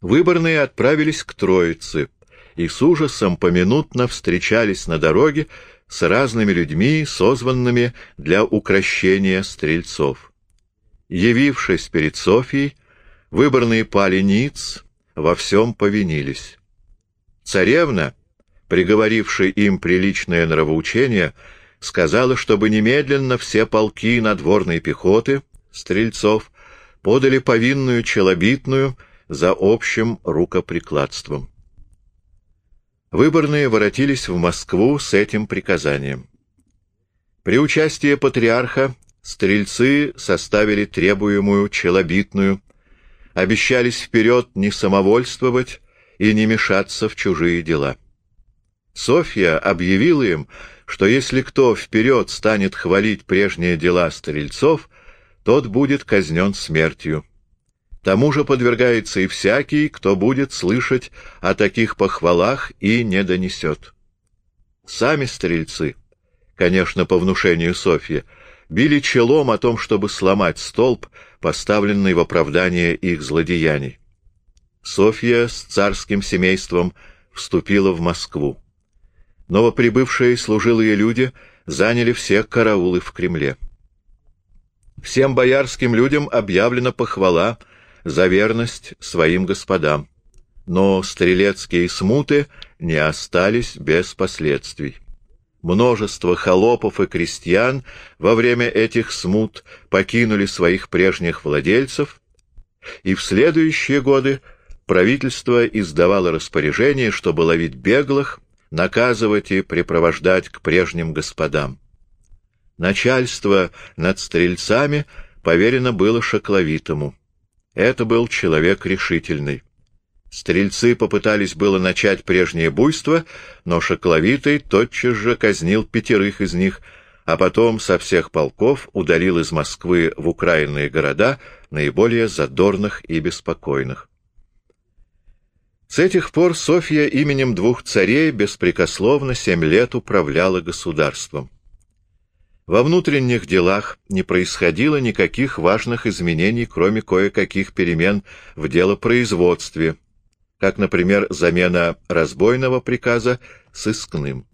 Выборные отправились к Троице и с ужасом поминутно встречались на дороге с разными людьми, созванными для укращения стрельцов. Явившись перед Софией, выборные пали ниц, во всем повинились. Царевна, приговорившая им приличное нравоучение, сказала, чтобы немедленно все полки надворной пехоты, стрельцов, подали повинную челобитную за общим рукоприкладством. Выборные воротились в Москву с этим приказанием. При участии патриарха стрельцы составили требуемую челобитную, обещались вперед не самовольствовать и не мешаться в чужие дела. Софья объявила им, что если кто вперед станет хвалить прежние дела стрельцов, тот будет казнен смертью. Тому же подвергается и всякий, кто будет слышать о таких похвалах и не донесет. Сами стрельцы, конечно, по внушению Софьи, били челом о том, чтобы сломать столб, поставленный в оправдание их злодеяний. Софья с царским семейством вступила в Москву. Новоприбывшие служилые люди заняли все караулы в Кремле. Всем боярским людям объявлена похвала за верность своим господам, но стрелецкие смуты не остались без последствий. Множество холопов и крестьян во время этих смут покинули своих прежних владельцев, и в следующие годы правительство издавало распоряжение, чтобы ловить беглых, наказывать и припровождать к прежним господам. Начальство над стрельцами поверено было Шакловитому. Это был человек решительный. Стрельцы попытались было начать прежнее буйство, но Шакловитый тотчас же казнил пятерых из них, а потом со всех полков удалил из Москвы в украинные города наиболее задорных и беспокойных. С этих пор Софья именем двух царей беспрекословно семь лет управляла государством. Во внутренних делах не происходило никаких важных изменений, кроме кое-каких перемен в делопроизводстве, как, например, замена разбойного приказа сыскным.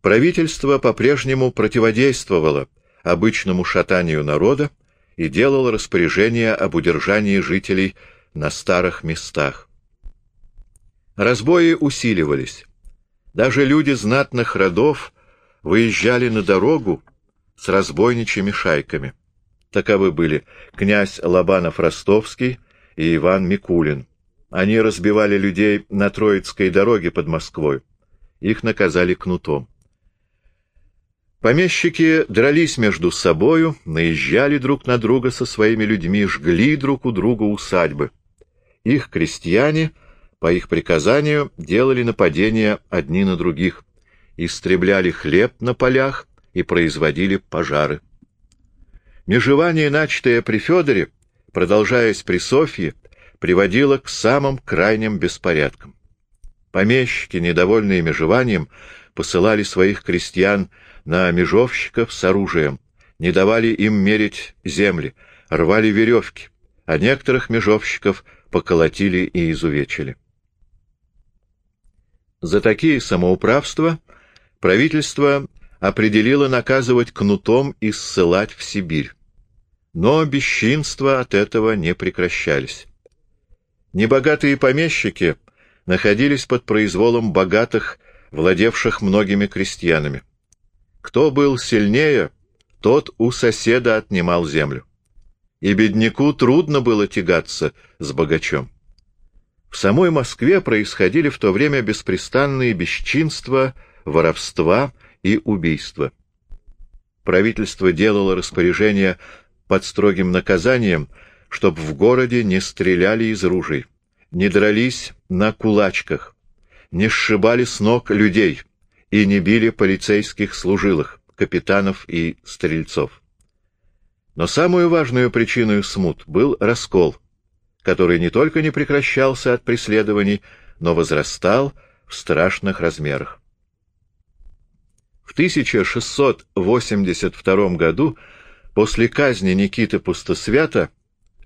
Правительство по-прежнему противодействовало обычному шатанию народа и делало распоряжения об удержании жителей на старых местах. Разбои усиливались. Даже люди знатных родов выезжали на дорогу, с разбойничьими шайками. Таковы были князь Лобанов-Ростовский и Иван Микулин. Они разбивали людей на Троицкой дороге под Москвой. Их наказали кнутом. Помещики дрались между собою, наезжали друг на друга со своими людьми, жгли друг у друга усадьбы. Их крестьяне, по их приказанию, делали нападения одни на других, истребляли хлеб на полях, и производили пожары. Межевание, начатое при Федоре, продолжаясь при Софье, приводило к самым крайним беспорядкам. Помещики, недовольные межеванием, посылали своих крестьян на межовщиков с оружием, не давали им мерить земли, рвали веревки, а некоторых межовщиков поколотили и изувечили. За такие самоуправства правительство определила наказывать кнутом и ссылать в Сибирь. Но бесчинства от этого не прекращались. Небогатые помещики находились под произволом богатых, владевших многими крестьянами. Кто был сильнее, тот у соседа отнимал землю. И бедняку трудно было тягаться с богачом. В самой Москве происходили в то время беспрестанные бесчинства, воровства и убийства. Правительство делало распоряжение под строгим наказанием, чтоб в городе не стреляли из ружей, не дрались на кулачках, не сшибали с ног людей и не били полицейских служилых, капитанов и стрельцов. Но самую важную причиной смут был раскол, который не только не прекращался от преследований, но возрастал в страшных размерах. В 1682 году, после казни Никиты Пустосвята,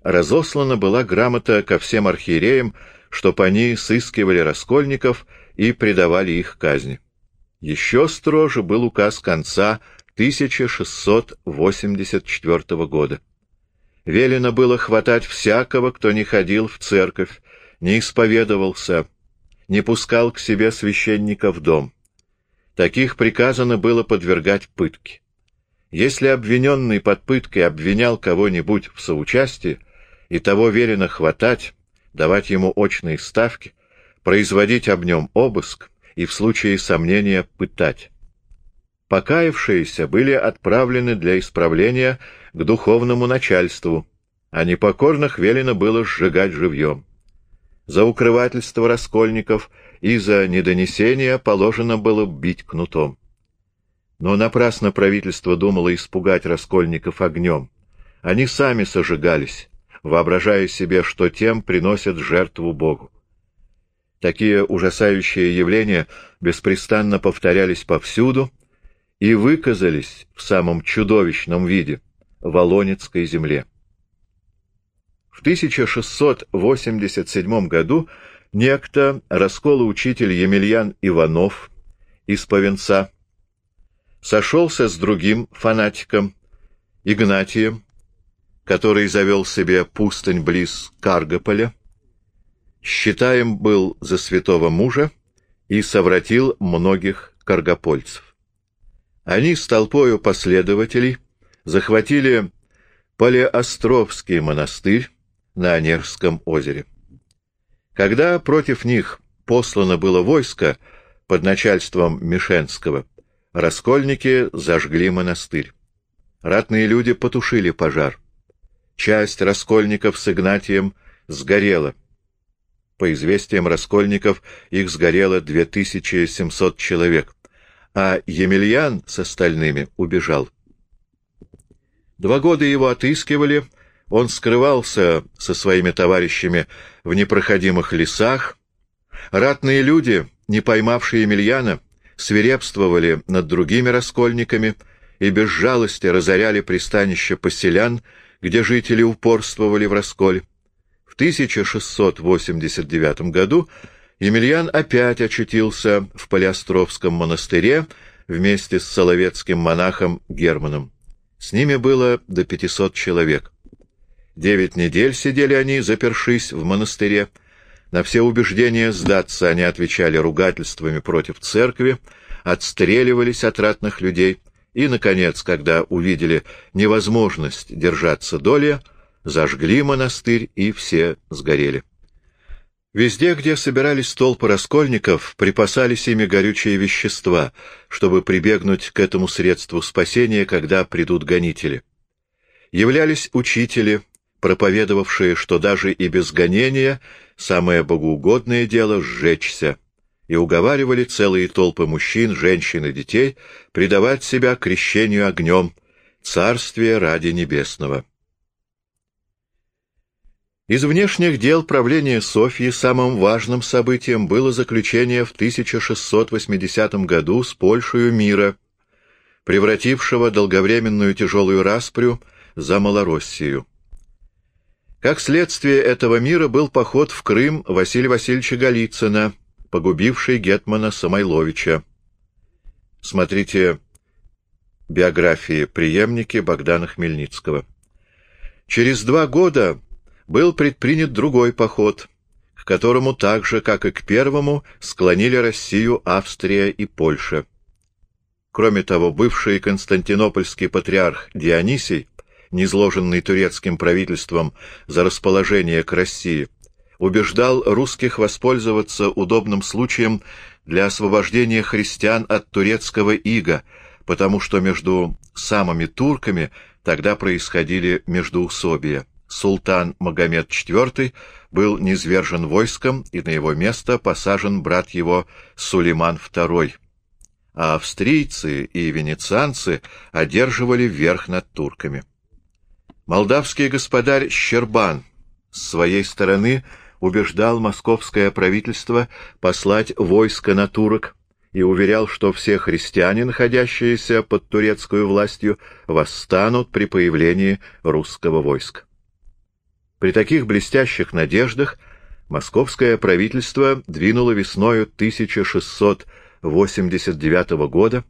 разослана была грамота ко всем архиереям, чтоб они сыскивали раскольников и предавали их казни. Еще строже был указ конца 1684 года. Велено было хватать всякого, кто не ходил в церковь, не исповедовался, не пускал к себе священника в дом. Таких приказано было подвергать пытке. Если обвиненный под пыткой обвинял кого-нибудь в соучастии, и того велено хватать, давать ему очные ставки, производить об нем обыск и в случае сомнения пытать. Покаявшиеся были отправлены для исправления к духовному начальству, а непокорных велено было сжигать живьем. За укрывательство раскольников и за недонесение положено было бить кнутом. Но напрасно правительство думало испугать раскольников огнем. Они сами сожигались, воображая себе, что тем приносят жертву Богу. Такие ужасающие явления беспрестанно повторялись повсюду и выказались в самом чудовищном виде в Волонецкой земле. В 1687 году некто расколоучитель Емельян Иванов из Повенца сошелся с другим фанатиком, Игнатием, который завел себе пустынь близ Каргополя, считаем был за святого мужа и совратил многих каргопольцев. Они с толпою последователей захватили Палеостровский монастырь на Онежском озере. Когда против них послано было войско под начальством Мишенского, Раскольники зажгли монастырь. Ратные люди потушили пожар. Часть раскольников с Игнатием сгорела. По известиям раскольников, их сгорело 2700 человек, а Емельян с остальными убежал. Два года его отыскивали, он скрывался со своими товарищами в непроходимых лесах. Ратные люди, не поймавшие Емельяна, свирепствовали над другими раскольниками и без жалости разоряли пристанище поселян, где жители упорствовали в расколе. В 1689 году Емельян опять очутился в Полиостровском монастыре вместе с соловецким монахом Германом. С ними было до 500 человек. Девять недель сидели они, запершись в монастыре, на все убеждения сдаться они отвечали ругательствами против церкви, отстреливались от ратных людей и, наконец, когда увидели невозможность держаться доли, зажгли монастырь и все сгорели. Везде, где собирались толпы раскольников, припасались ими горючие вещества, чтобы прибегнуть к этому средству спасения, когда придут гонители. Являлись учители, проповедовавшие, что даже и без гонения самое богоугодное дело — сжечься, и уговаривали целые толпы мужчин, женщин и детей предавать себя крещению огнем, царствие ради небесного. Из внешних дел правления Софьи самым важным событием было заключение в 1680 году с Польшей мира, превратившего долговременную тяжелую распрю за Малороссию. Как следствие этого мира был поход в Крым Василия Васильевича Голицына, погубивший Гетмана Самойловича. Смотрите биографии преемники Богдана Хмельницкого. Через два года был предпринят другой поход, к которому так же, как и к первому, склонили Россию Австрия и Польша. Кроме того, бывший константинопольский патриарх Дионисий низложенный турецким правительством за расположение к России, убеждал русских воспользоваться удобным случаем для освобождения христиан от турецкого ига, потому что между самыми турками тогда происходили междоусобия. Султан Магомед IV был низвержен войском, и на его место посажен брат его Сулейман II. А австрийцы и венецианцы одерживали верх над турками. Молдавский господарь Щербан с своей стороны убеждал московское правительство послать войско на турок и уверял, что все христиане, находящиеся под турецкую властью, восстанут при появлении русского войска. При таких блестящих надеждах Московское правительство двинуло весною 1689 года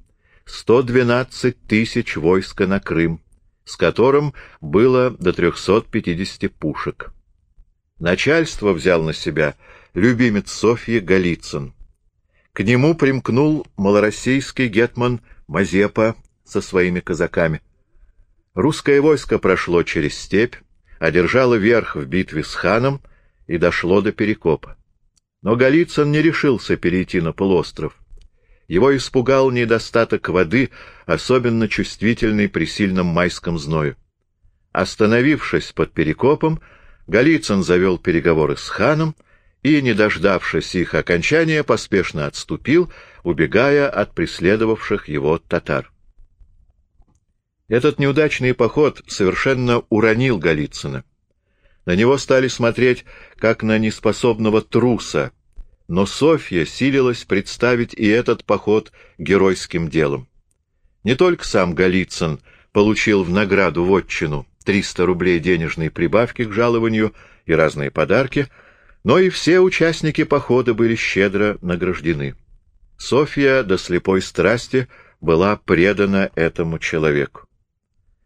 112 тысяч войска на Крым, с которым было до 350 пушек. Начальство взял на себя любимец Софьи Голицын. К нему примкнул малороссийский гетман Мазепа со своими казаками. Русское войско прошло через степь, одержало верх в битве с ханом и дошло до Перекопа. Но Голицын не решился перейти на полуостров. Его испугал недостаток воды, особенно чувствительный при сильном майском зною. Остановившись под Перекопом, Голицын завел переговоры с ханом и, не дождавшись их окончания, поспешно отступил, убегая от преследовавших его татар. Этот неудачный поход совершенно уронил Голицына. На него стали смотреть как на неспособного труса, но Софья силилась представить и этот поход геройским делом. Не только сам Голицын получил в награду вотчину 300 рублей денежной прибавки к жалованию и разные подарки, но и все участники похода были щедро награждены. Софья до слепой страсти была предана этому человеку.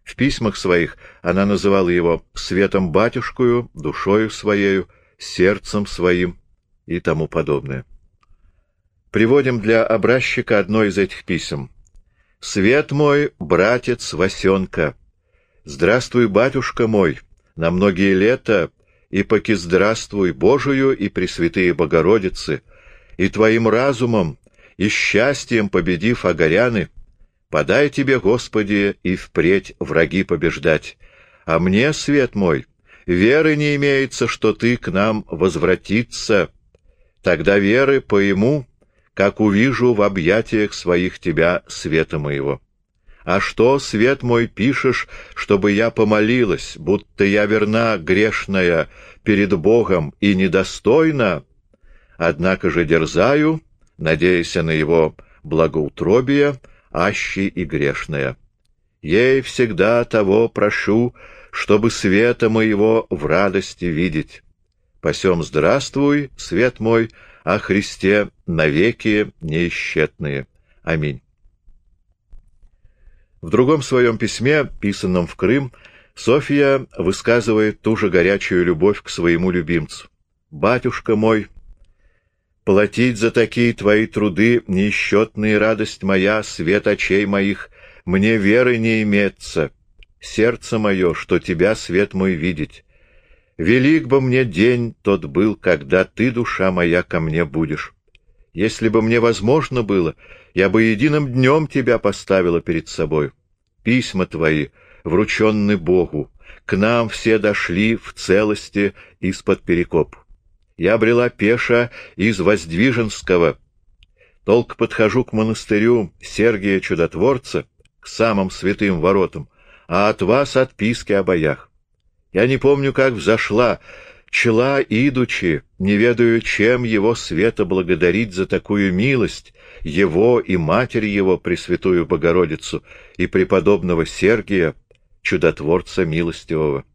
В письмах своих она называла его «светом батюшкою», «душою своею», «сердцем своим» и тому подобное. Приводим для образчика одно из этих писем. «Свет мой, братец Васенка, здравствуй, батюшка мой, на многие лета, и поки здравствуй Божию и Пресвятые Богородицы, и твоим разумом, и счастьем победив огоряны, Подай тебе, Господи, и впредь враги побеждать. А мне, свет мой, веры не имеется, что ты к нам возвратиться. Тогда веры пойму, как увижу в объятиях своих тебя света моего. А что, свет мой, пишешь, чтобы я помолилась, будто я верна, грешная, перед Богом и недостойна? Однако же дерзаю, надеясь на его благоутробие, аще и грешная. Ей всегда того прошу, чтобы света моего в радости видеть. Посем здравствуй, свет мой, о Христе навеки неисчетные. Аминь. В другом своем письме, писанном в Крым, Софья высказывает ту же горячую любовь к своему любимцу. «Батюшка мой, Платить за такие твои труды, несчетная радость моя, свет очей моих, мне веры не имеется. Сердце мое, что тебя, свет мой, видеть. Велик бы мне день тот был, когда ты, душа моя, ко мне будешь. Если бы мне возможно было, я бы единым днем тебя поставила перед собой. Письма твои, врученные Богу, к нам все дошли в целости из-под перекопа я брела пеша из Воздвиженского. Толк подхожу к монастырю Сергия Чудотворца, к самым святым воротам, а от вас отписки о боях. Я не помню, как взошла, чела идучи, не ведаю, чем его света благодарить за такую милость, его и матери его, Пресвятую Богородицу, и преподобного Сергия, чудотворца милостивого.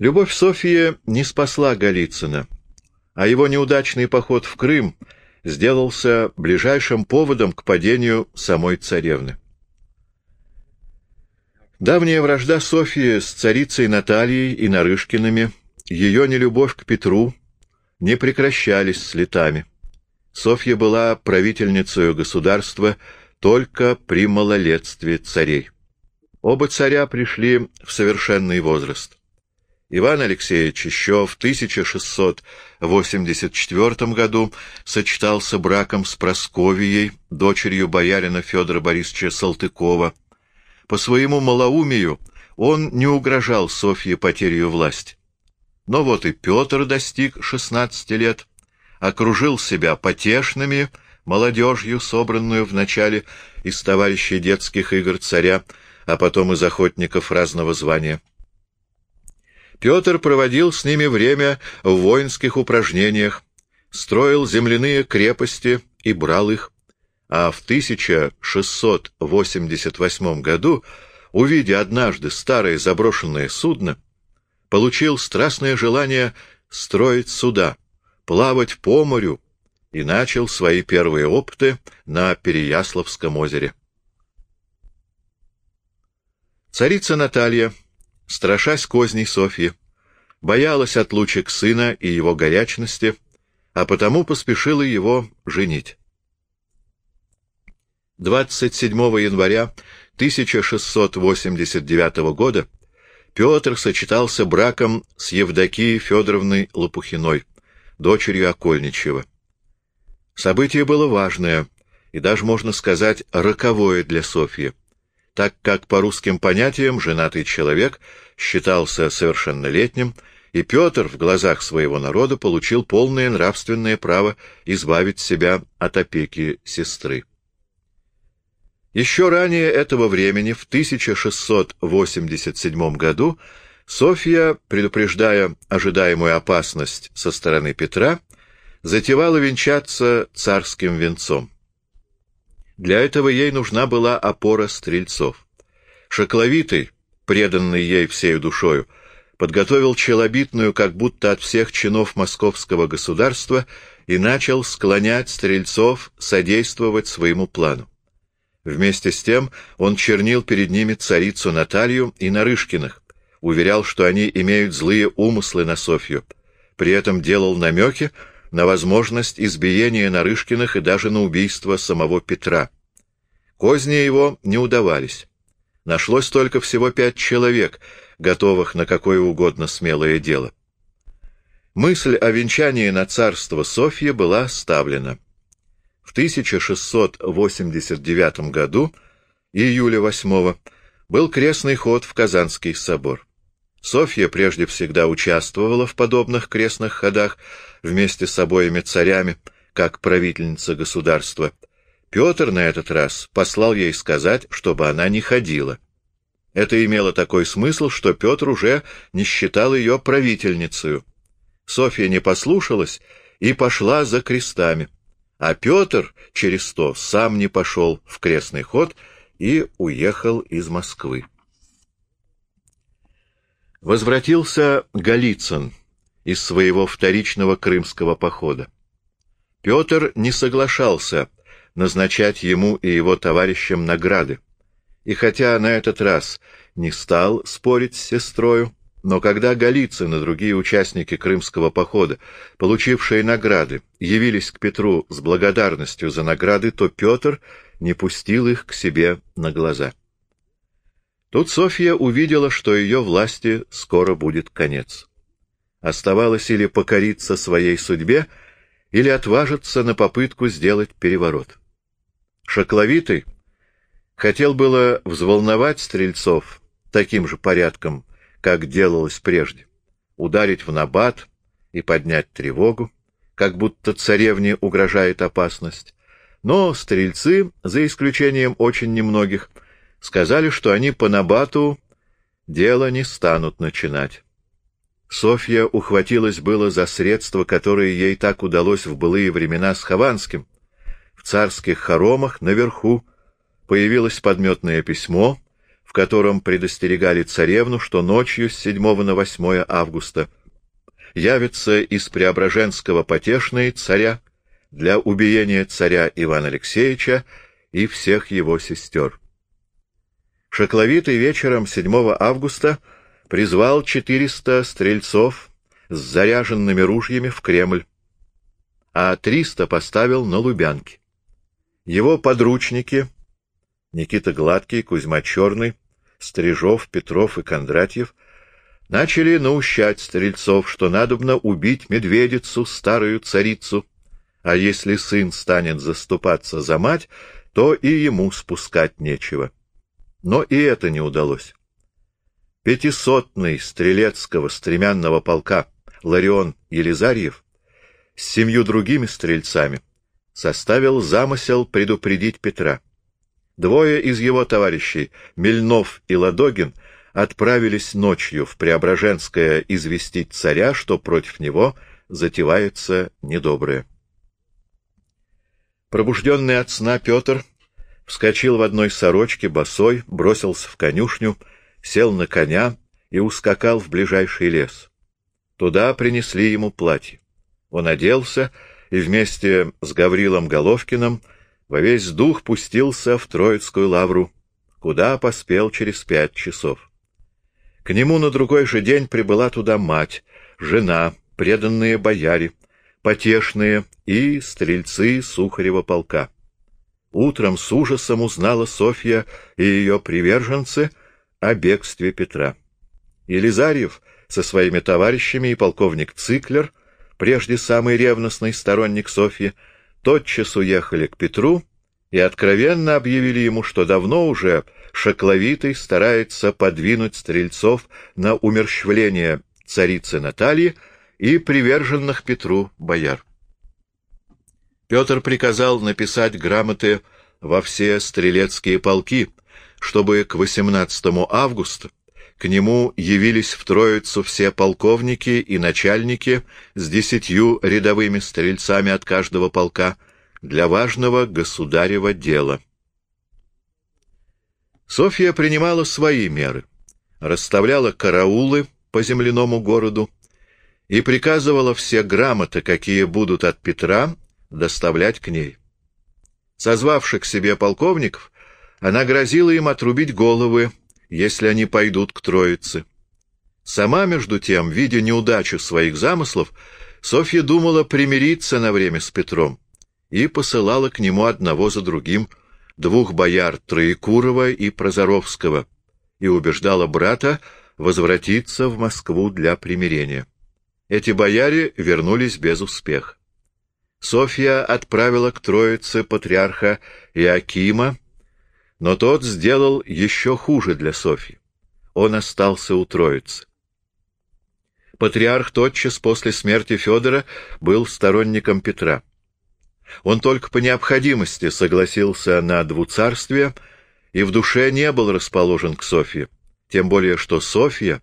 Любовь Софии не спасла Голицына, а его неудачный поход в Крым сделался ближайшим поводом к падению самой царевны. Давняя вражда Софии с царицей Натальей и Нарышкиными, ее нелюбовь к Петру не прекращались с летами. Софья была правительницей государства только при малолетстве царей. Оба царя пришли в совершенный возраст. Иван Алексеевич еще в 1684 году сочетался браком с Просковией, дочерью боярина Федора Борисовича Салтыкова. По своему малоумию он не угрожал Софье потерей власти. Но вот и Петр достиг 16 лет, окружил себя потешными, молодежью, собранную в начале из товарищей детских игр царя, а потом из охотников разного звания. Петр проводил с ними время в воинских упражнениях, строил земляные крепости и брал их, а в 1688 году, увидя однажды старое заброшенное судно, получил страстное желание строить суда, плавать по морю и начал свои первые опыты на Переяславском озере. Царица Наталья, страшась козней Софьи, боялась отлучек сына и его горячности, а потому поспешила его женить. 27 января 1689 года Петр сочетался браком с Евдокией Федоровной Лопухиной, дочерью Окольничьего. Событие было важное и даже, можно сказать, роковое для Софьи, так как по русским понятиям женатый человек считался совершеннолетним, и Петр в глазах своего народа получил полное нравственное право избавить себя от опеки сестры. Еще ранее этого времени, в 1687 году, Софья, предупреждая ожидаемую опасность со стороны Петра, затевала венчаться царским венцом. Для этого ей нужна была опора стрельцов. Шокловитый, преданный ей всею душою, подготовил челобитную как будто от всех чинов московского государства и начал склонять стрельцов содействовать своему плану. Вместе с тем он чернил перед ними царицу Наталью и Нарышкиных, уверял, что они имеют злые умыслы на Софью, при этом делал намеки на возможность избиения Нарышкиных и даже на убийство самого Петра. Козни его не удавались. Нашлось только всего пять человек, готовых на какое угодно смелое дело. Мысль о венчании на царство Софьи была ставлена. В 1689 году, июля 8 был крестный ход в Казанский собор. Софья прежде всегда участвовала в подобных крестных ходах вместе с обоими царями, как правительница государства. Петр на этот раз послал ей сказать, чтобы она не ходила. Это имело такой смысл, что Петр уже не считал ее правительницей. Софья не послушалась и пошла за крестами а Петр через то сам не пошел в крестный ход и уехал из Москвы. Возвратился Голицын из своего вторичного крымского похода. Петр не соглашался назначать ему и его товарищам награды, и хотя на этот раз не стал спорить с сестрою, но когда Голицын и другие участники крымского похода, получившие награды, явились к Петру с благодарностью за награды, то Петр не пустил их к себе на глаза. Тут Софья увидела, что ее власти скоро будет конец. Оставалось или покориться своей судьбе, или отважиться на попытку сделать переворот. Шокловитый хотел было взволновать стрельцов таким же порядком, как делалось прежде, ударить в набат и поднять тревогу, как будто царевне угрожает опасность. Но стрельцы, за исключением очень немногих, сказали, что они по набату дело не станут начинать. Софья ухватилась было за средства, которые ей так удалось в былые времена с Хованским. В царских хоромах наверху появилось подметное письмо, в котором предостерегали царевну, что ночью с 7 на 8 августа явится из Преображенского потешные царя для убиения царя Ивана Алексеевича и всех его сестер. Шокловитый вечером 7 августа призвал 400 стрельцов с заряженными ружьями в Кремль, а 300 поставил на Лубянке. Его подручники Никита Гладкий, Кузьма Черный, Стрижов, Петров и Кондратьев начали наущать стрельцов, что надобно убить медведицу, старую царицу, а если сын станет заступаться за мать, то и ему спускать нечего. Но и это не удалось. Пятисотный стрелецкого стремянного полка Ларион Елизарьев с семью другими стрельцами составил замысел предупредить Петра. Двое из его товарищей, Мельнов и Ладогин, отправились ночью в Преображенское известить царя, что против него затевается недоброе. Пробужденный от сна Петр вскочил в одной сорочке, босой, бросился в конюшню, сел на коня и ускакал в ближайший лес. Туда принесли ему платье. Он оделся и вместе с Гаврилом Головкиным во весь дух пустился в Троицкую лавру, куда поспел через пять часов. К нему на другой же день прибыла туда мать, жена, преданные бояре, потешные и стрельцы Сухарева полка. Утром с ужасом узнала Софья и ее приверженцы о бегстве Петра. Елизарьев со своими товарищами и полковник Циклер — прежде самый ревностный сторонник Софьи, тотчас уехали к Петру и откровенно объявили ему, что давно уже Шакловитый старается подвинуть стрельцов на умерщвление царицы Натальи и приверженных Петру бояр. Петр приказал написать грамоты во все стрелецкие полки, чтобы к 18 августа к нему явились в Троицу все полковники и начальники с десятью рядовыми стрельцами от каждого полка для важного государева дела. Софья принимала свои меры, расставляла караулы по земляному городу и приказывала все грамоты, какие будут от Петра, доставлять к ней. Созвавши к себе полковников, она грозила им отрубить головы, если они пойдут к Троице. Сама, между тем, видя неудачу своих замыслов, Софья думала примириться на время с Петром и посылала к нему одного за другим двух бояр Троекурова и Прозоровского и убеждала брата возвратиться в Москву для примирения. Эти бояре вернулись без успеха. Софья отправила к Троице патриарха Иакима но тот сделал еще хуже для Софьи. Он остался у Троицы. Патриарх тотчас после смерти Федора был сторонником Петра. Он только по необходимости согласился на двуцарствие и в душе не был расположен к Софье, тем более что Софья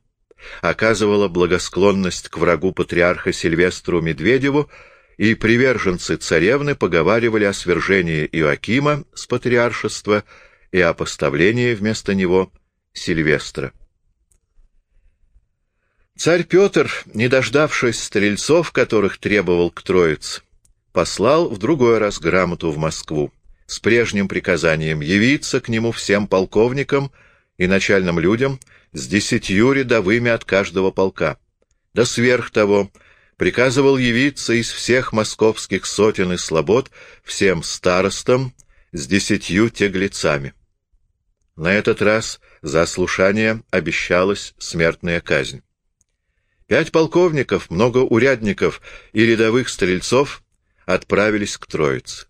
оказывала благосклонность к врагу патриарха Сильвестру Медведеву, и приверженцы царевны поговаривали о свержении Иоакима с патриаршества и о поставлении вместо него Сильвестра. Царь Петр, не дождавшись стрельцов, которых требовал к Троице, послал в другой раз грамоту в Москву с прежним приказанием явиться к нему всем полковникам и начальным людям с десятью рядовыми от каждого полка. Да сверх того, приказывал явиться из всех московских сотен и слобод всем старостам с десятью теглецами. На этот раз за слушание обещалась смертная казнь. Пять полковников, много урядников и рядовых стрельцов отправились к Троице.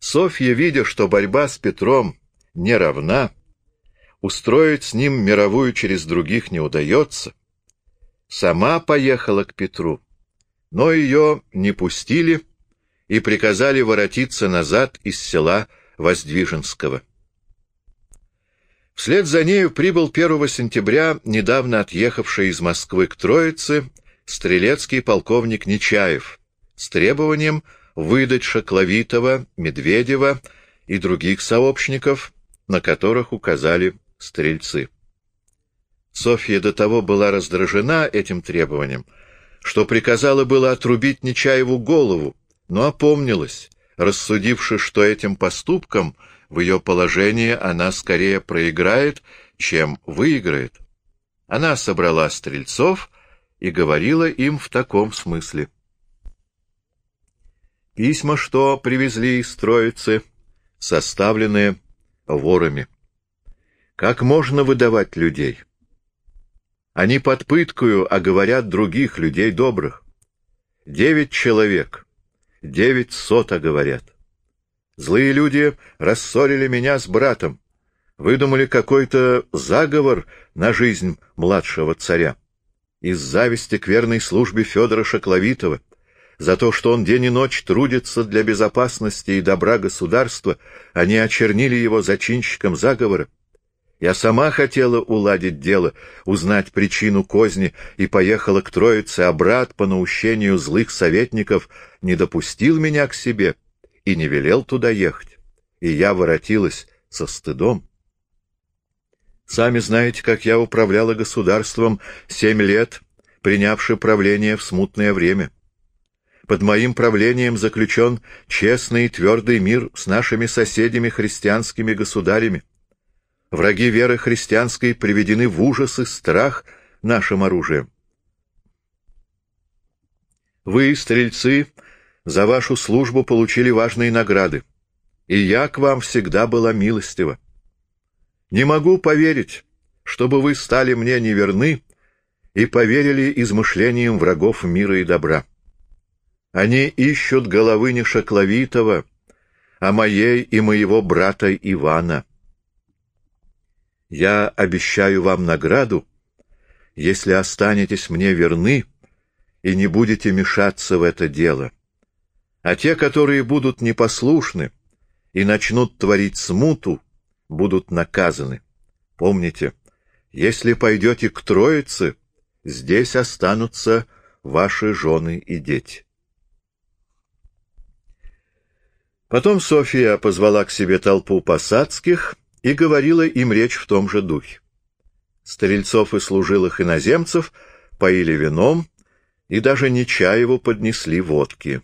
Софья, видя, что борьба с Петром не равна, устроить с ним мировую через других не удается, сама поехала к Петру, но ее не пустили и приказали воротиться назад из села Воздвиженского. Вслед за нею прибыл 1 сентября, недавно отъехавший из Москвы к Троице, стрелецкий полковник Нечаев с требованием выдать Шакловитова, Медведева и других сообщников, на которых указали стрельцы. Софья до того была раздражена этим требованием, что приказала было отрубить Нечаеву голову, но опомнилась, рассудивши, что этим поступком — в ее положении она скорее проиграет, чем выиграет. Она собрала стрельцов и говорила им в таком смысле. Письма, что привезли из Троицы, составлены ворами. Как можно выдавать людей? Они под пыткою оговорят других людей добрых. Девять человек, девять сот оговорят. Злые люди рассорили меня с братом, выдумали какой-то заговор на жизнь младшего царя. Из зависти к верной службе Федора Шакловитова, за то, что он день и ночь трудится для безопасности и добра государства, они очернили его зачинщиком заговора. Я сама хотела уладить дело, узнать причину козни, и поехала к Троице, а брат, по наущению злых советников, не допустил меня к себе — и не велел туда ехать, и я воротилась со стыдом. Сами знаете, как я управляла государством семь лет, принявши правление в смутное время. Под моим правлением заключен честный и твердый мир с нашими соседями христианскими государями. Враги веры христианской приведены в ужас и страх нашим оружием. Вы, стрельцы, за вашу службу получили важные награды, и я к вам всегда была милостива. Не могу поверить, чтобы вы стали мне неверны и поверили измышлениям врагов мира и добра. Они ищут головы не Шакловитова, а моей и моего брата Ивана. Я обещаю вам награду, если останетесь мне верны и не будете мешаться в это дело. А те, которые будут непослушны и начнут творить смуту, будут наказаны. Помните, если пойдете к Троице, здесь останутся ваши жены и дети. Потом София позвала к себе толпу посадских и говорила им речь в том же духе. Стрельцов и служилых иноземцев поили вином и даже Нечаеву поднесли водки.